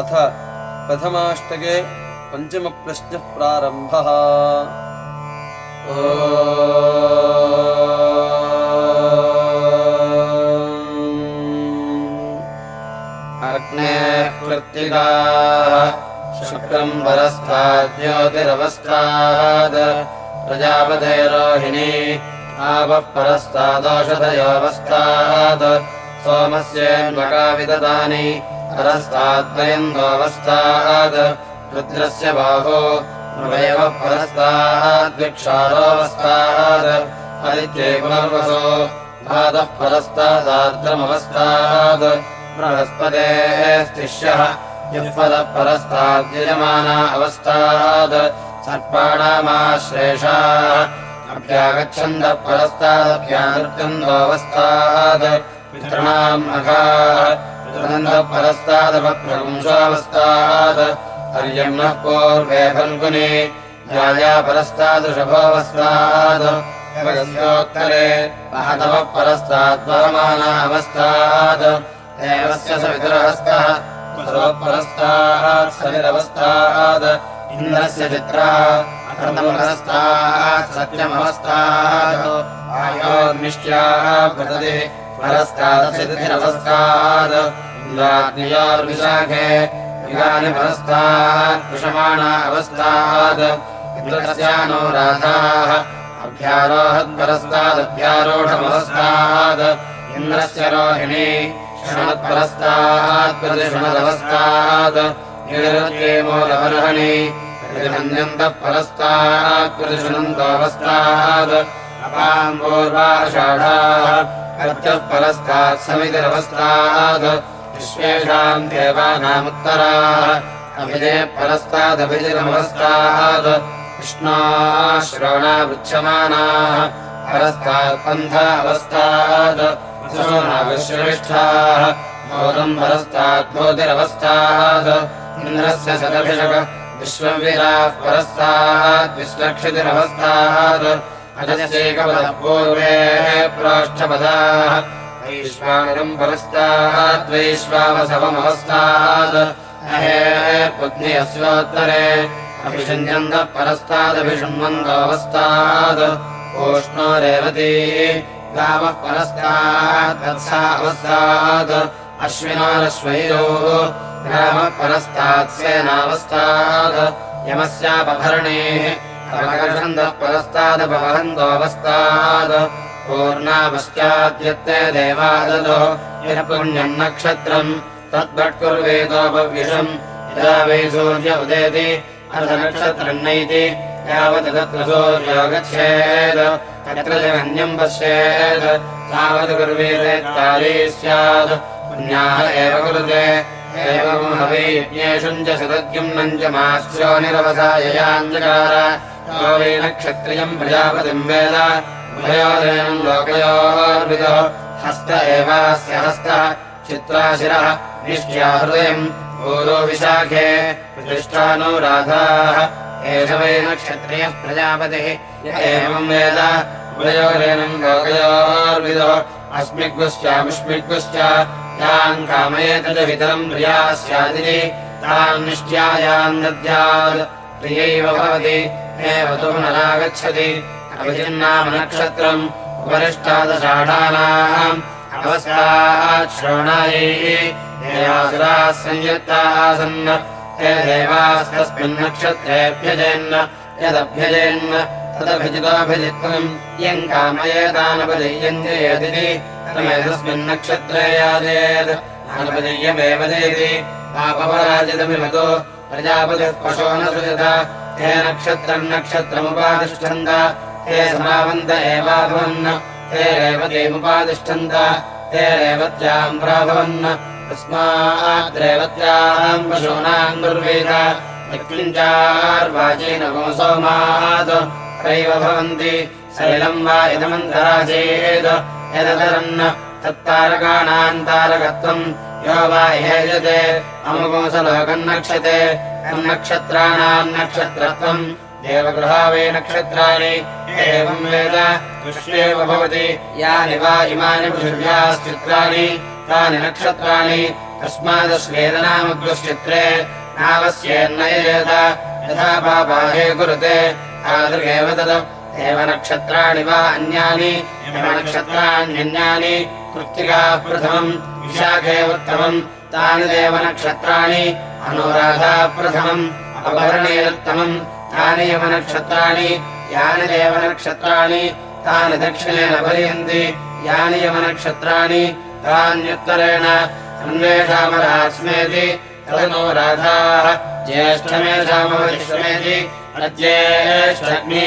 अथ प्रथमाष्टके पञ्चमप्रश्नः प्रारम्भः। अग्ने कृत्तिका शुक्रम् परस्ताद्योतिरवस्ताद् प्रजापतेरोहिणी आपः परस्तादोषधयोऽवस्तात् सोमस्येन्वका विददानि परस्ताद्वयन्दोऽवस्तात् रुद्रस्य बाहो नवयवः परस्ताद्विक्षारोऽवस्तात् आदित्ये पुनर्वसो भातः परस्तादार्द्रमवस्तात् बृहस्पतेः स्तिष्यः यः पदः परस्ताद्यजमाना अवस्थात् सर्पाणामाश्रेषाः अभ्यागच्छन्तः परस्तादभ्यानृत्यन्दोऽवस्थात् परस्तादपप्रपुंसावस्थात् हर्यम् नः परस्तादृषभोऽवस्थात् योत्तरे महतवः परस्ताद्वहमाना अवस्थात् देवस्य सवितुरहस्तः परस्तात् सविरवस्थात् इन्द्रस्य चित्रः अकृतमहस्तात् सत्यमवस्थात्। आयोर्निष्ट्याः पृथति परस्तादसिद्धिरवस्थात् इन्द्राग्नियोर्विशाखे युगानि परस्तात्। कृषमाणा अवस्थात्। इन्द्रस्यानुराधाः अभ्यारोहत्परस्तादभ्यारोढमवस्थात् इन्द्रस्य रोहिणी शृणत्परस्तात् प्रतिशृणदवस्थात् मूलबर्हणि प्रतिहन्यन्तः परस्तात्। प्रतिशृणन्तोऽवस्थात् अपाम्बूर्वाषाढाः कर्त्यः परस्तात् समितिरवस्थात् विश्वेषाम् देवानामुत्तराः अभिजय परस्तादभिजिरमवस्थात् कृष्णाश्रवणा पृच्छमानाः परस्तात् पन्थावस्थात् विश्रेष्ठाः भोगम् परस्तात् भोतिरवस्थात् इन्द्रस्य शतभिषक विश्वविराः परस्तात् विश्वक्षितिरवस्थात् अजस्यैकपदः पूर्वे प्रोष्ठपदाः। वैश्वानरम् परस्तात् वैश्वावसवमवस्थात् अहे पुग्नि अस्योत्तरे अभिषिञ्जन्तः परस्तादभिषण्वन्तोऽवस्थात् ओष्णो रेवती गावः परस्तात् वत्सा अवस्थात् अश्विनारश्वैरो ग्रामः परस्तात् सेनावस्थात् यमस्यापभरणेः यः पुण्यम् नक्षत्रम्। तद्भट्कुर्वेदोपविषम् यदा वै सूर्य उदेति अर्धनक्षत्रम् नैति यावत् तत्र सूर्यो गच्छेत् तत्र जगन्यम् पश्येत् तावत् कुर्वीरेत्ताली स्यात्। पुण्याः एव कुरुते एवम् हवै यज्ञेषुम् च शतद्युम्नम् च मास्यो निरवसाययाञ्जकार यो वै नक्षत्रियम् प्रजापतिम् वेद। उभयोरेणम् लोकयोर्विदः। हस्त एवास्य हस्तः। चित्राशिरः निष्ट्या हृदयम्। पूरो विशाखे। प्रतिष्ठानुराधाः एष वै नक्षत्रियः प्रजापतिः। एवम् वेद। उभयोरेणम् लोकयोर्विदः। अस्मिग्गुश्चामिष्मिग्गुश्च तान् निष्ट्यायान् दद्यात् प्रियैव भवति एव तु पुनरागच्छति। अभिजिन्नाम नक्षत्रम् उपरिष्टादषाढानाम् अवस्थात् श्रवणायै देवासुराः संयुक्ताः आसन् ते देवास्तस्मिन् नक्षत्रेऽभ्यजेन्न यदभ्यजेन्न तदभिजितोऽभिजित्वम् यम् कामयेतानपदीयन्ते यदिति तमेतस्मिन् नक्षत्रे यादेत् अनपदीयमेव देति पापपराजितमिमतो। प्रजापतिः पशो न सृजत। ते नक्षत्रम् नक्षत्रमुपातिष्ठन्त। समावन्त एवाभवन् ते रेवतीमुपातिष्ठन्त। ते रेवत्याम् प्राभवन् तस्माद्रेवत्याम् पशूनाम् कुर्वीत यक्लिञ्चार्वाचीनगो सोमात्। त्रैव भवन्ति। सलिलम् वा इदमन्तराचेत् यदतरन् तत्तारकाणाम् तारकत्वम् यो वा अमुगोसलोकम् नक्षते तन्नक्षत्राणाम् नक्षत्रत्वम् देवगृहा वै नक्षत्राणि एवम् वेद दृश्येव भवति। यानि वा इमानि पृथिव्याश्चित्राणि तानि नक्षत्राणि अस्मादश्वेदनामग्रश्चित्रे नावस्येन्नयेत। यथा पापाहे कुरुते तादृगेव तत् एव नक्षत्राणि वा अन्यानि एव नक्षत्राण्यन्यानि कृत्तिकाः प्रथमम् विशाखे उत्तमम् तानि देवनक्षत्राणि अनुराधा प्रथमम् अपहरणेरुत्तमम् तानि यमनक्षत्राणि यानि देवनक्षत्राणि तानि दक्षिणेन पर्यन्ति यानि यमनक्षत्राणि तान्युत्तरेण अन्वेषामरास्मेति तदनो राधाः ज्येष्ठमेषामवरिष्मेति प्रज्येष्ठग्नि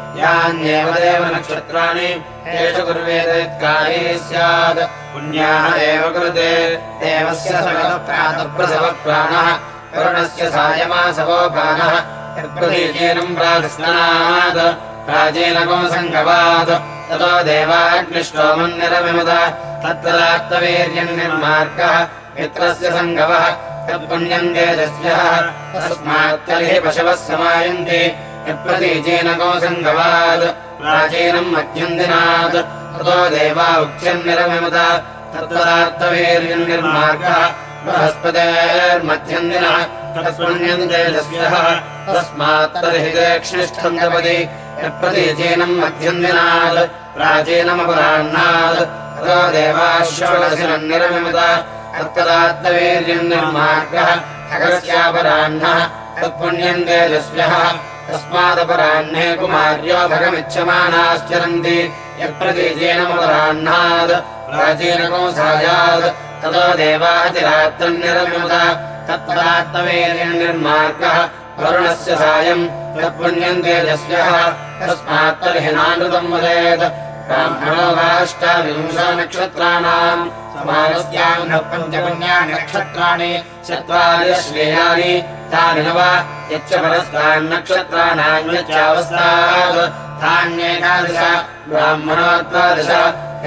यान्येव देवनक्षत्राणि येषु कुर्वेदेत्काली स्यात्। पुण्याः एव कृते देवस्य सकलप्रातप्रसवः प्राणः करुणस्य सायमासवो प्राणः यत्प्रतीचीनम् प्रातिस्नात् प्राचीनको सङ्गवात् ततो निरविमद तत्तदात्तवीर्यम् निर्मार्गः मित्रस्य सङ्गवः तस्मात्तर्हि पशवः समायन्ति यत्प्रतीचीनको सङ्गवात् प्राचीनम् मध्यम् दिनात् ततो देवा उक्ष्यम् निरविमद तत्तदात्तवीर्यम् निर्मार्गः बृहस्पतेर्मध्यम् दिनः तस्पुण्यम् तेजस्यः तस्मात्तर्हि देक्ष्णिष्ठम् जपति यत्प्रतीचीनम् मध्यम् दिनात् प्राचीनमपराह्नात् ततो देवाश्वसिनम् निरमिमत। तत्तदात्तवीर्यम् निर्मार्गः खगस्यापराह्नः तत्पुण्यम् तेजस्व्यः तस्मादपराह्ने कुमार्यो भगमिच्छमानाश्चरन्ति। यत्प्रतीचीनमपराह्नात् प्राचीनको सायात् ततो निर्मार्गः वरुणस्य सायम् तत्पुण्यम् तेजस्व्यः तस्मात्तर्हि नानृतम् वदेत्। ब्राह्मणो वाष्टाविंशो नक्षत्राणाम् समानस्याम् न पञ्चपुण्यानि नक्षत्राणि चत्वारि श्रेयानि तानि नव यच्च परस्तान्नक्षत्राणाम् यच्चावस्तात् तान्येकादश ब्राह्मणोत्वादश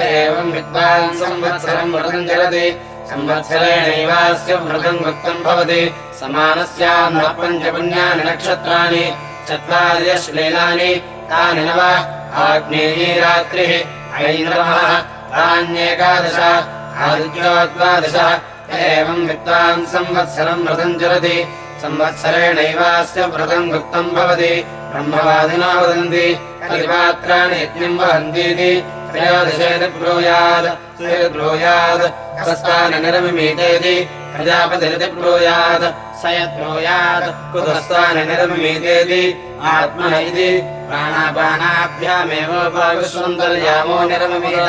एवम् विद्वान् संवत्सरम् व्रतम् चलति। संवत्सरेणैवास्य व्रतम् वृत्तम् भवति। समानस्याम् न पञ्चपुण्यानि नक्षत्राणि चत्वार्यश्लीलानि तानि नव आग्नेयी रात्रिः ऐन्द्रमः तान्येकादश आदित्योद्वादश। एवम् विद्वान् संवत्सरम् व्रतम् चलति संवत्सरेणैवास्य व्रतम् गुप्तम् भवति। ब्रह्मवादिनो वदन्ति कलिपात्राणि यज्ञम् वहन्तीति। त्रयोदशेति ब्रूयात् निरमिमीतेति। प्रजापतिरिति ब्रूयात् स कुतस्तानि निरमिमीतेति। आत्मन इति प्राणापानाभ्यामेवोपाविश्वन्तर्यामो निरममीत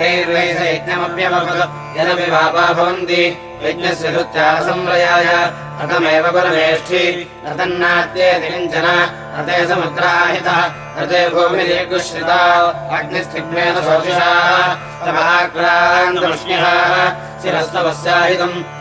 तैर्वै स यदपि पापा भवन्ति। यज्ञस्य धृत्यासंव्रयाय रथमेव परमेष्ठि। रथन्नात्येति किञ्चन। रथे समुद्राहितः। भूमिरेकुश्रिता अग्निस्थिग्मेन शोषिषाः तवाक्रान्तमुष्ण्यः शिरस्तवस्याहितम्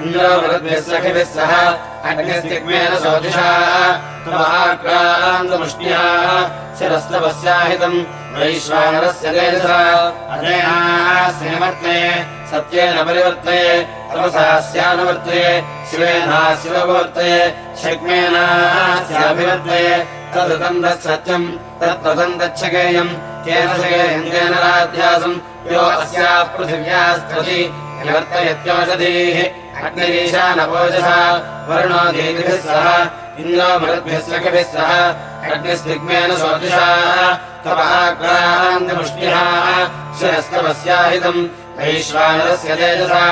इन्द्रो सखिभिः सह अग्निस्तिग्मेन सोजुषाः त्वमाक्रान्तमुष्ण्याः शिरस्तपस्याहितम् वैश्वानरस्य तेजसा अनेनास्य सत्येन परिवर्तये तपसास्यानुवर्तये शिवेनास्योपवर्तये शक्मेनास्याभिवर्तये तदृतम् तत्सत्यम् तत्प्रथम् तच्छकेयम् केन शकेयम् तेन राध्यासम् यो अस्याः पृथिव्यास्त्रति निवर्तयत्योषधीः अग्निरीशानपोजसा वरुणो दीतिभिः सह इन्द्रो मरुद्भिः सखिभिः सह अग्निस्तिग्मेन सोदृशा तवाक्रान्तमुष्टिः शिरस्तवस्याहितम् वैश्वानरस्य तेजसा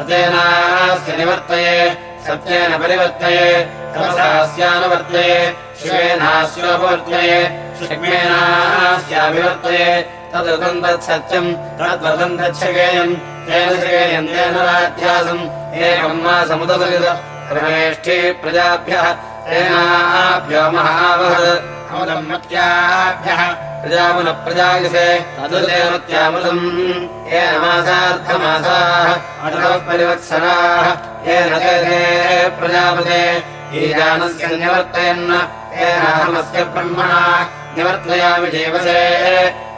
अतेनास्य निवर्तये सत्येन परिवर्तये तपसास्यानुवर्तये शिवेनास्योपवर्तये शिग्मेनास्याभिवर्तये तदृतम् तत्सत्यम् तद्वदम् रमेष्ठी प्रजाभ्यः तेनाभ्यो महावहत्। अमुदम् मत्याभ्यः प्रजामुनः प्रजायसे तदुदेवत्यामुदम् येन मासार्थमासाः अतः परिवत्सराः येन प्रजापते। ईजानस्य निवर्तयन् येनाहमस्य ब्रह्मणा निवर्तयामि जीवसे।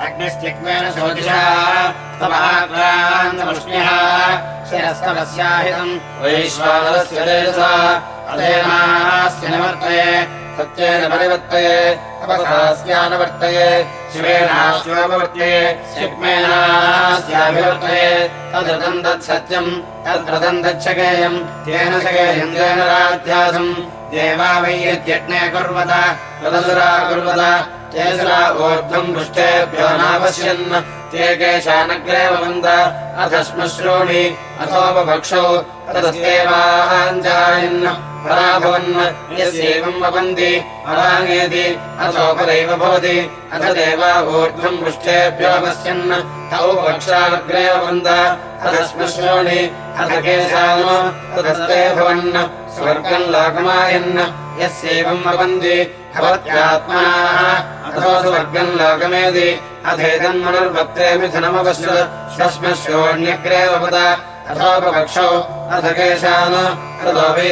अग्निस्तिग्मेन शिरस्तवस्याहितम् वैश्वानरस्य तेजसा अदेनास्य निवर्तये। सत्येन परिवर्तये। तपसास्यानुवर्तये शिवेनास्योपवर्तये शिग्मेनास्याभिवर्तये तदृतम् तत्सत्यम्। तद्रतम् तच्छकेयम्। तेन शकेयम् तेन राध्यासम् देवा वै यद्यज्ञे कुर्वत ऊर्ध्वम् पृष्ठेभ्यो नापश्यन्। ते केशानग्रे भवन्त अथ श्मश्रूणि अथोपभक्षौ तदस्येवाञ्जायन् पराभवन् यस्यैवम् वपन्ति अराङ्गेति अथोपरैव भवति। अथ देवा ऊर्ध्वम् पृष्ठेभ्यो पश्यन् तौ भवन्त अथ श्मश्रूणि अथ केशानो तदस्ते भवन् स्वर्गम् लोकमायन् यस्यैवम् वपन्ति भवत्यात्मनाः। अथो स्वर्गम् अथेदम् मनुर्भक्ते मिथुनमपश्यत् श्वश्मश्रोण्यग्रे वपद अथोपक्षौ अथ केशान्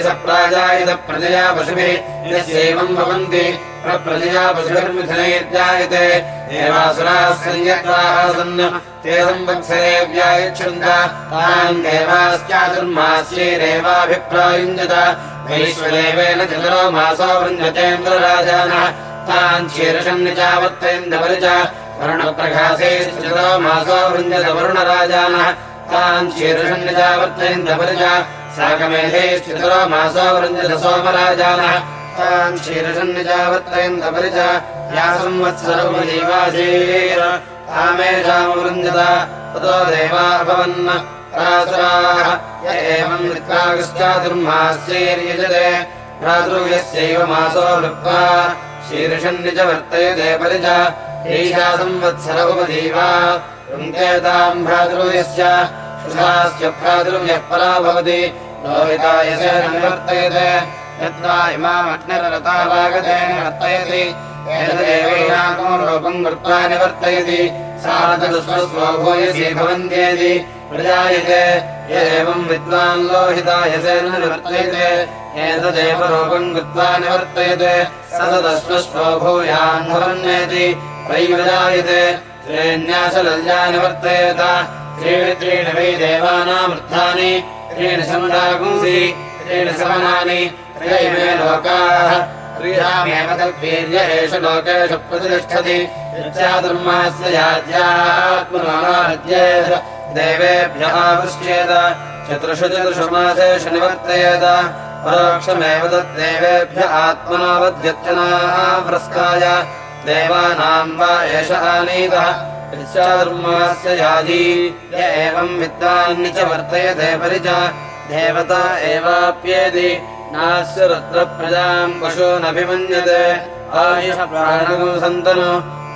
स प्राजायत प्रजया पशुभिः यस्यैवम् भवन्ति। प्रप्रजया पशुभिर्मिथुनैर्जायते देवासुराः संयताः सन् ते संवत्सरे व्यायच्छन्त तान् देवाश्चातुर्मास्यैरेवाभिप्रायुञ्जत वैश्वदेवेन चतुरो मासो वृञ्जतेन्द्रराजानः तान् शीर्षन्निचावर्तयन्तपरि च वरुणप्रकाशे चतुरो मासो वृञ्जत वरुणराजानः तान् शीर्षन्निचावर्तयन्तपरि च साकमेधैश्चतुरो मासो वृञ्जत सोमराजानः तान् शीर्षन्निचावर्तयन्तपरि च या संवत्सरमुजीवासीर तामेषामवृञ्जत ततो देवा भवन् प्रासुराः य एवम् वित्वागश्चातुर्मास्यैर्यजते भ्रातृव्यस्यैव मासो वृत्वा शीर्षन्निच वर्तयते परि च एषा संवत्सर उपजीवा वृन्तेताम् भ्रातृव्यस्य सुधास्य भ्रातृव्यः परा भवति। लोहितायसेन निवर्तयते यद्वा इमामग्निरतावागतेन वर्तयति एतदेवैनाको रूपम् कृत्वा निवर्तयति। सारदस्वस्वभूयसी भवन्त्येति। प्रजायते य एवम् विद्वान् लोहितायसेन निवर्तयते एतदेव रूपम् कृत्वा निवर्तयते। भूयान् भवन्येति। वैप्रजायते त्रीण्याशलल्या निवर्तयेत त्रीणि त्रीणि देवानामृद्धानि त्रीणि लोकेषु प्रतिष्ठति। याज्यात्मनाराध्येत देवेभ्यः आवृष्ट्येत चतुर्षु चतुर्षु मासेषु निवर्तयेत। परोक्षमेव तद्देवेभ्य आत्मनावध्यत्यनाव्रस्काय देवानाम् वा एष आनीतः याजी। य एवम् विद्वान्नि च वर्तयते परि च देवता एवाप्येति नास्य रुद्रप्रजाम् प्राणगो सन्तनु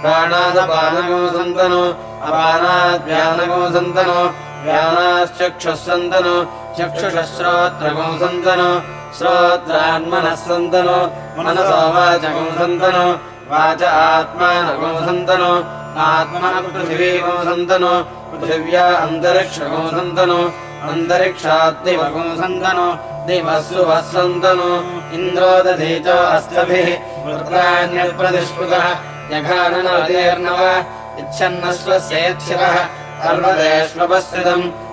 प्राणादपानगो सन्तनु अपानाद्व्यानगो सन्तनु व्यानाश्चक्षुः सन्तनु चक्षुषश्रोत्रगो सन्तनु श्रोत्रान्मनः सन्तनु मनसो वाचगो सन्तनु वाच आत्मानगो सन्तनु आत्मनः पृथिवीगो सन्तनु पृथिव्या अन्तरिक्षगो सन्तनु अन्तरिक्षाद्दिवगो सन्तनु दिवस्सु वस्सन्तनु इन्द्रो दधीतो अस्तभिः वृत्राण्यप्रतिष्कृतः जघाननवतीर्णव इच्छन्नस्वस्येच्छिवः पर्वतेष्वपस्थितम्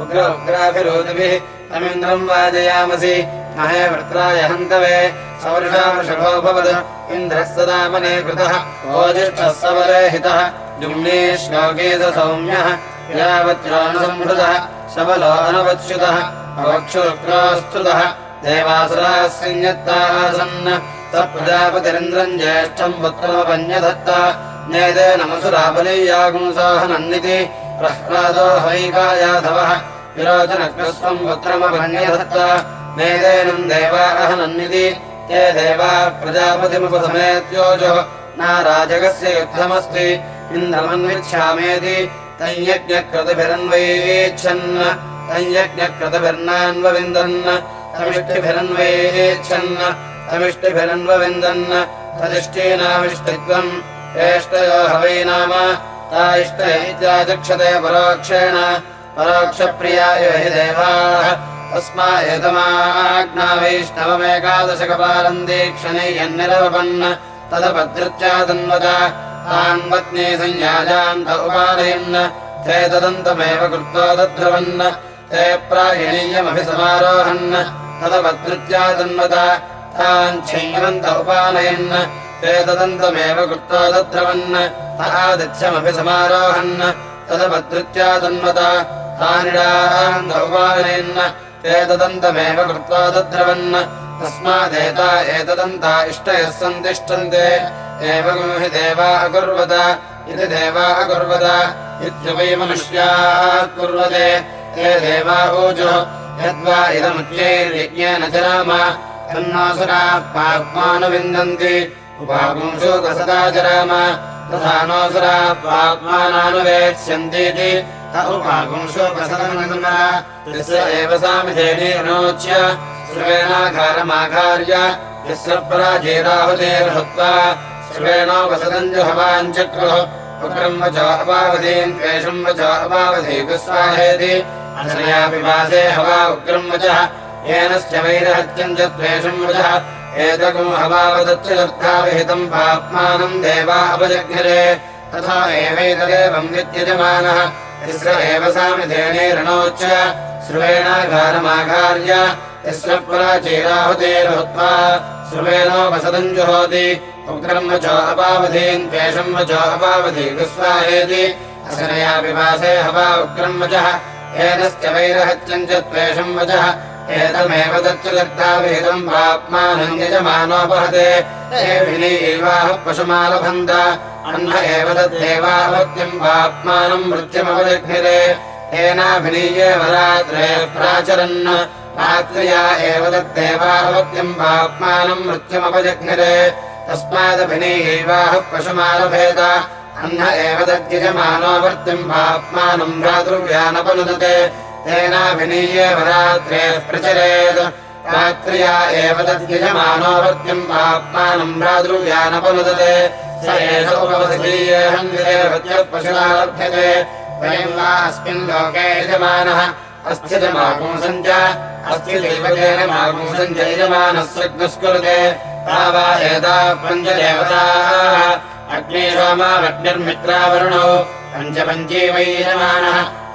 उग्र उग्राभिरोधिभिः तमिन्द्रम् वाजयामसि। महे वृत्राय हन्तवे। सौर्षावृषभो भवद इन्द्रः सदा मने कृतः। ओजिष्ठः सबले हितः। जुम्ने श्लोकेत सौम्यः। यावत्रानुसंहृतः सबलो अनवच्युतः अवक्षुक्रास्तुतः देवासुराः संयत्तासन् स प्रजापतिरिन्द्रम् ज्येष्ठम् पुत्रमपन्यधत्त नेदे नमसुराबलीयागुंसाहनन्निति प्रह्लादो हैकायाधवः विरोचनकृस्वम् पुत्रमपन्यधत्त नेदेनम् देवा अहनन्निति ते देवाः प्रजापतिमुपसमेत्योजो। नाराजगस्य युद्धमस्ति। इन्द्रमन्विच्छामेति। तञ्यज्ञकृतभिरन्वयेच्छन् तञ्यज्ञकृतभिर्नान्वविन्दन् तमिष्टिभिरन्वयेच्छन्। तमिष्टिभिरन्वविन्दन्। तदिष्टीनामिष्टित्वम् एष्टयो हवै नाम ता इष्ट इत्याचक्षते परोक्षेण परोक्षप्रियाय हि देवाः। तस्मा दीक्षणे यन्निरवपन् तदपधृत्या तन्वत तान् पत्नी संयाजान्त उपालयन् ते तदन्तमेव कृत्वा दध्रुवन् ते प्रायणीयमभिसमारोहन् तान् छैवन्त उपालयन् ते तदन्तमेव कृत्वा दध्रुवन् आदित्यमपि समारोहन् तदपधृत्या तन्वत तानिडान्त उपालयन् एतदन्तमेव कृत्वा दद्रवन् तस्मादेता एतदन्ता इष्टयः सन्तिष्ठन्ते एवम् हि देवा अकुर्वत इति देवा अकुर्वत इत्युपै मनुष्याः कुर्वते हे देवा ऊजुः यद्वा इदमुच्चैर्यज्ञेन चराम तन्नासुराः पाप्मानुविन्दन्ति उपापुंसो तथा नोऽसुराः पाप्मानानुवेत्स्यन्तीति एव सामिधेनीर्नोच्य। श्रुवेणाघारमाघार्य यस्य पराजेराहुतेर्हत्वा श्रुवेणोपसदम् जुहवाञ्चक्रुः उग्रम् वच अपावधीम् त्वेषम् वच अपावधीकुस्वाहेति अनया पिपासे हवा उग्रम् वचः येनश्च वैरहत्यम् च त्वेषम् वचः एतकम् हवावदच्च लब्धाविहितम् पाप्मानम् देवा अपजघ्निरे तथा एवैतदेवम् विद्यजमानः तिस्र एव सामिधेनेरणोच्च श्रुवेणाघारमाघार्य यस्य पुराचीराहुतेर्हुत्वा श्रुवेणोपसदम् जुहोति। उग्रम् वचो अपावधीन् त्वेषम् वचो अपावधी गुस्वाहेति असनया पिपासे हवा उग्रम् वचः। एतश्च वैरहत्यम् च त्वेषम् वचः एतमेव दच्चुदग्धाविहितम् पाप्मानम् यजमानोपहते। एवाः पशुमालभन्त। अह्न एव तद्देवावत्यम् पाप्मानम् मृत्युमवजघ्निरे तेनाभिनीये वरात्रे प्राचरन्। रात्र्या एव तद्देवावत्यम् पाप्मानम् मृत्युमपजघ्निरे तस्मादभिनीयैवाः पशुमालभेद। अह्न एव तद्यजमानोवर्त्यम् पाप्मानम् भ्रातृव्यानपनुदते तेनाभिनीये वरात्रे प्रचरेत्। रात्र्या एव तद्यजमानोवर्त्यम् पाप्मानम् भ्रातृव्यानपनुदते। स एष उपवसतीयेऽहङ्गिरेभ्यः लभ्यते वयम् वा अस्मिन् लोके यजमानः। अस्थितमापुंसम् च अस्ति दैवतेन मापुंसम् च यजमानस्य स्कुरुते ता वा एता पञ्चदेवताः अग्निशोमावग्निर्मित्रावरुणौ। पञ्चपञ्ची यजमानः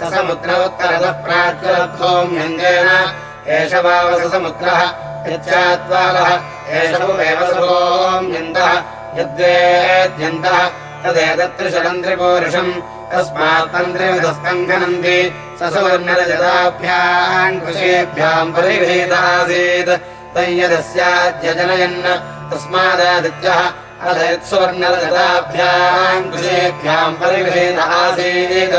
स समुद्र प्राच्यलब्धोऽम्यङ्गेन एष वावसमुद्रः यच्चात्वालः एष एव सोऽम्यन्तः यद्वेद्यन्तः तदेतत्रिशरम् त्रिपूरुषम् तस्मात् तन्त्रिविधस्कङ्कनन्ति स सुवर्णरजताभ्याम् कृषेभ्याम् परिगृहीत आसीत् तय्यदस्याद्यजनयन् तस्मादादित्यः अधयत्सुवर्णरजताभ्याम् कृषेभ्याम् परिगृहेण आसीत्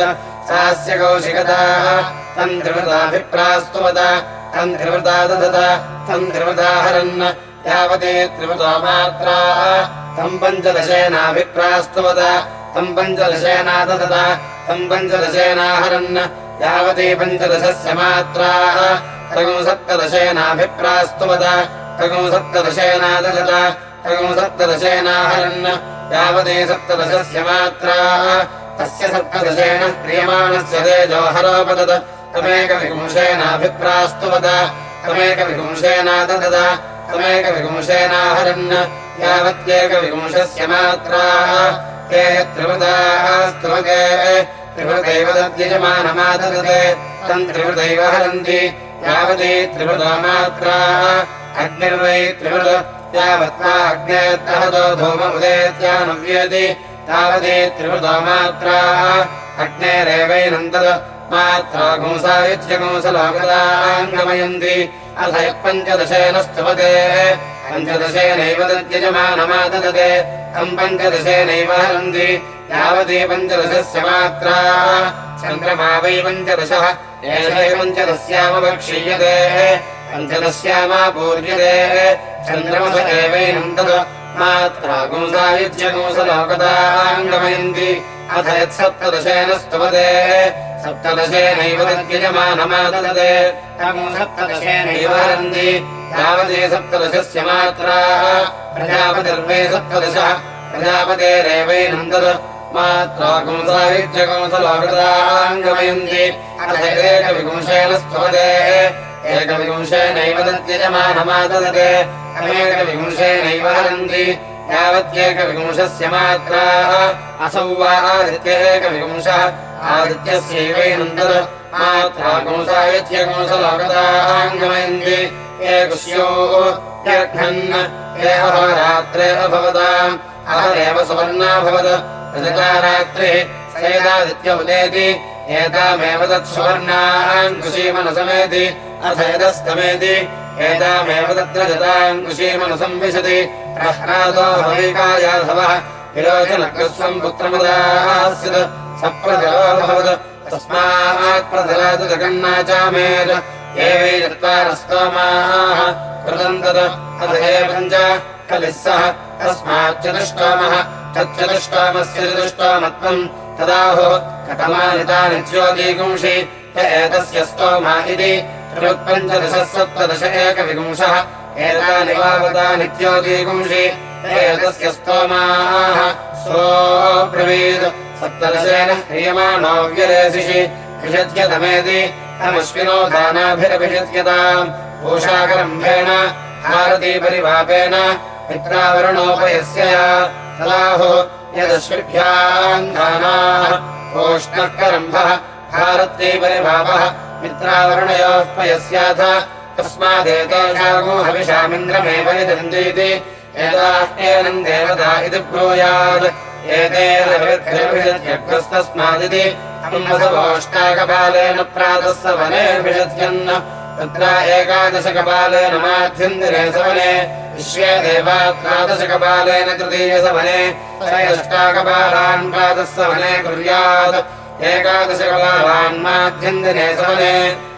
सास्य कौशिकताः। तम् त्रिवृताभिप्रास्तुवत तम् त्रिवृता त्रिवृताहरन् यावते त्रिवृता मात्राः तम् पञ्चदशेनाभिप्रास्तुवत तम् पञ्चदशेना ददत तम् पञ्चदशेनाहरन् यावती पञ्चदशस्य मात्राः। तगुं सप्तदशेनाभिप्रास्तुवत तगुं सप्तदशेनाददत तगुं सप्तदशेनाहरन् यावती सप्तदशस्य मात्राः तस्य सप्तदशेन क्रियमाणस्य तेजोहरोपदत तमेकविपुंशेनाभिप्रास्तुवत तमेकविपुंशेनाददत तमेकविपुंशेनाहरन् यावत्येकविपुंशस्य मात्राः। ते त्रिवृताः स्तुवते त्रिवृतैव तद्यजमानमाददते तम् त्रिवृतैव हरन्ति यावती त्रिवृता मात्राः अग्निर्वै त्रिवृत। यावत्त्वा अग्नेत्तहतो धूम तावती त्रिवृता मात्राः अग्नेरेवैनन्दत् मात्रा गुंसायुज्यगुंसलोकदाङ्गमयन्ति अथ यः पञ्चदशेन स्तुवते पञ्चदशेनैव तद्यजमानमाददते तम् पञ्चदशेनैव हरन्ति। यावती पञ्चदशस्य मात्रा चन्द्रमा वै पञ्चदशः एषै पञ्चदस्यामवक्षीयते पञ्चदस्यामा पूर्यते चन्द्रमस एवैनम् तत् मात्रा गुंसायुज्यगुंसलोकदाङ्गमयन्ति अथ यत्सप्तदशेन स्तुवते सप्तदशेनैव तद्यजमानमाददते तम् सप्तदशेनैव हरन्ति। यावती सप्तदशस्य मात्राः। प्रजापतिर्वे सप्तदशः। गुंसायुज्यगुंसलोकदाङ्गमयन्ति अथ एकविपुंशेन स्तुवते एकविपुंशेनैव तद्यजमानमाददते अनेकविपुंशेनैव हरन्ति यावत्येकविपुंशस्य मात्राः। असौ वा आदित्येकविपुंशः आदित्यस्यैवैनम् तत् मात्रा गुंसायुज्यगुंसलोकदाङ्गमयन्ति ये कुश्योः यघ्नन् ये अहोरात्रे अभवताम्। अहरेव सुवर्णाभवत् रजतारात्रिः सयदादित्य उदेति एतामेव तत्सुवर्णाङ्कुशीमनसमेति अथ यदस्तमेति। एतामेव तत्र सप्रजलोऽभवत्। तस्मात् ये वै चत्वारस्तोमाः कृतम् तत् अथ एवञ्च कलिः सः तस्माच्चतुष्टोमः। तच्चतुष्टोमस्य चतुष्टोमत्वम् तदाहो कथमानि तानि ज्योतिगुंषि य एतस्य स्तोमा इति त्रिपञ्चदशः सप्तदश एकविगुंशः एतानि वावतानि ज्योतिगुंषि एतस्य स्तोमाः सोऽब्रवीत् सप्तदशेन ह्रियमाणो व्यरेसिषि विषज्यतमेति तमश्विनो दानाभिरभिषज्यताम् पूषाकरम्भेण भारतीपरिवापेन मित्रावरणोपयस्य तदाहो यदश्विभ्याम् दानाः ओष्णकरम्भः भारत्यैपरिभावः मित्रावरणयोः पयस्याथ तस्मादेतेषागो हविषामिन्द्रमेव यजन्तीति एताह्येनम् देवता इति ब्रूयात् विषत्यन् तत्र एकादशकपालेन माध्यन्दिने सवने। विश्वे देवात्रादशकपालेन तृतीयसवने षष्टाकपालान् प्रातः सवने कुर्यात्। एकादशकपालान् माध्यन्दिने सवने।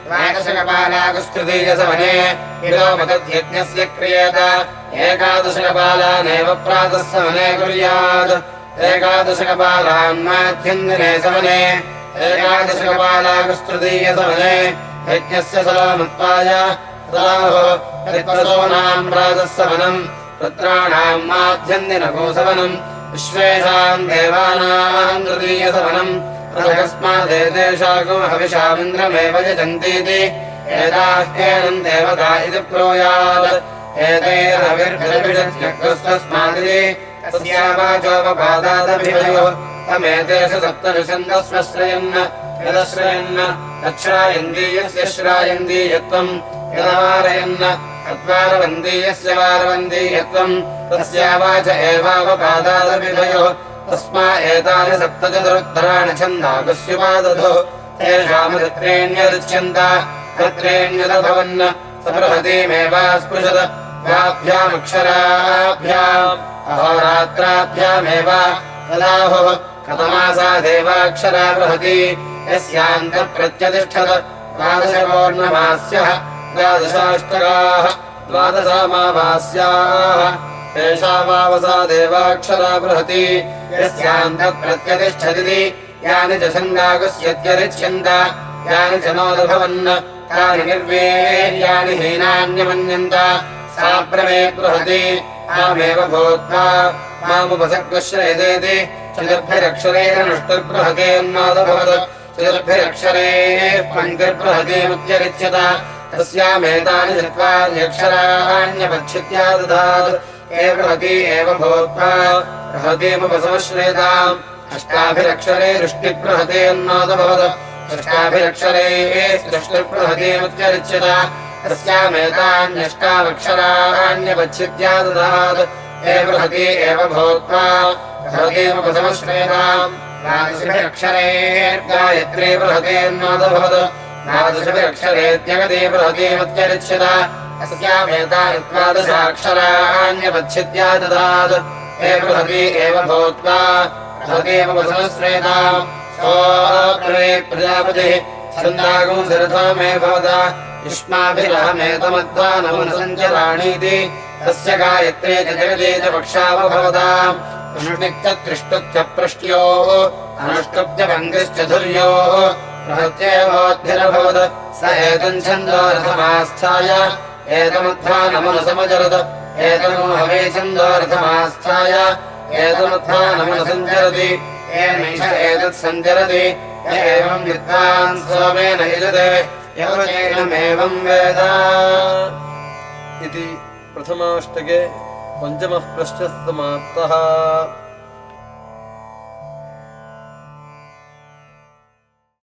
द्वादशकपालाकुस्तृतीयसवने विलोपतद्यज्ञस्य क्रियेत। एकादशकपालानेव प्रातः सवने कुर्यात् एकादशकपालाकुस्तृतीयसवने यज्ञस्य देवानाम् तृतीयसवनम् तस्मादेतेषाकुमहविषामिन्द्रमेव यजन्तीति एताह्येनम् देवता इति ब्रूयात् एतैरविर्भिरभिषत्यग्रस्तस्मादिति सप्तविशन्दस्वश्रयन् यदश्रयन् तच्छ्रायन्दीयस्य श्रायन्दीयत्वम् यदवारयन् तद्वारवन्दीयस्य वारवन्दीयत्वम् तस्यावाच एवावपादादभिभयो। तस्मा एतानि सप्तचतुरुत्तराणि छन्दागस्युपादधो तेषामदत्रेण्यरुच्यन्त तत्रेण्यदभवन् सबृहतीमेवास्पृशत् द्वाभ्यामक्षराभ्याम् अहोरात्राभ्यामेव तदाहुः कथमासा देवाक्षरा बृहति यस्यान्तप्रत्यतिष्ठत् द्वादशपौर्णमास्यः द्वादशाष्टकाः द्वादशामावास्याः तेषामावसा देवाक्षरा बृहति यस्यान्तप्रत्यतिष्ठदिति यानि च सन्दागुस्यत्यरिच्यन्त यानि च नोदभवन् तानि निर्वेर्याणि हीनान्यमन्यन्त सा प्रमेत्रुहति मामेव भूत्वा मामुपसग्श्रयदेति चतुर्भिरक्षरैरनुष्टुर्बृहतेन्नादभवत् चतुर्भिरक्षरैः पङ्क्तिर्बृहतीमुच्चरिच्यत तस्यामेतानि चत्वार्यक्षराण्यपच्छित्या ददात् एव बृहती एव भूत्वा बृहतीमुपसमश्रेताम् अष्टाभिरक्षरैरुष्टिबृहतेन्नादभवत् अष्टाभिरक्षरैः सृष्टिर्बृहतीमुच्चरिच्यत तस्यामेतान्यष्टावक्षराण्यपच्छित्या ददात् हे बृहती एव भूत्वा द्वादशभिरक्षरेत्यगते बृहतीमुच्चरिच्यत अस्यामेतानि द्वादशाक्षराण्यपच्छित्या ददात् हे बृहती एव भूत्वा प्रजापतिः मे भवता युष्माभिरहमेतमध्वानमनुसञ्चराणीति तस्य गायत्रे च जगते च पक्षावभवताम् पृष्ट्योः अनुष्टुप्त्यपङ्क्तिश्च धुर्योः बृहत्येवोद्धिरभवत् स एतम् छन्दो रथमास्थाय एतमध्वानमनुसमचरत् एतमो हवे छन्दो रथमास्थाय एतमध्वानमनुसञ्चरति एतत् सञ्चरति एवम् विद्वान् सोमेन यजते यवचेनमेवम् वेद। इति प्रथमाष्टके पञ्चमः प्रश्नः समाप्तः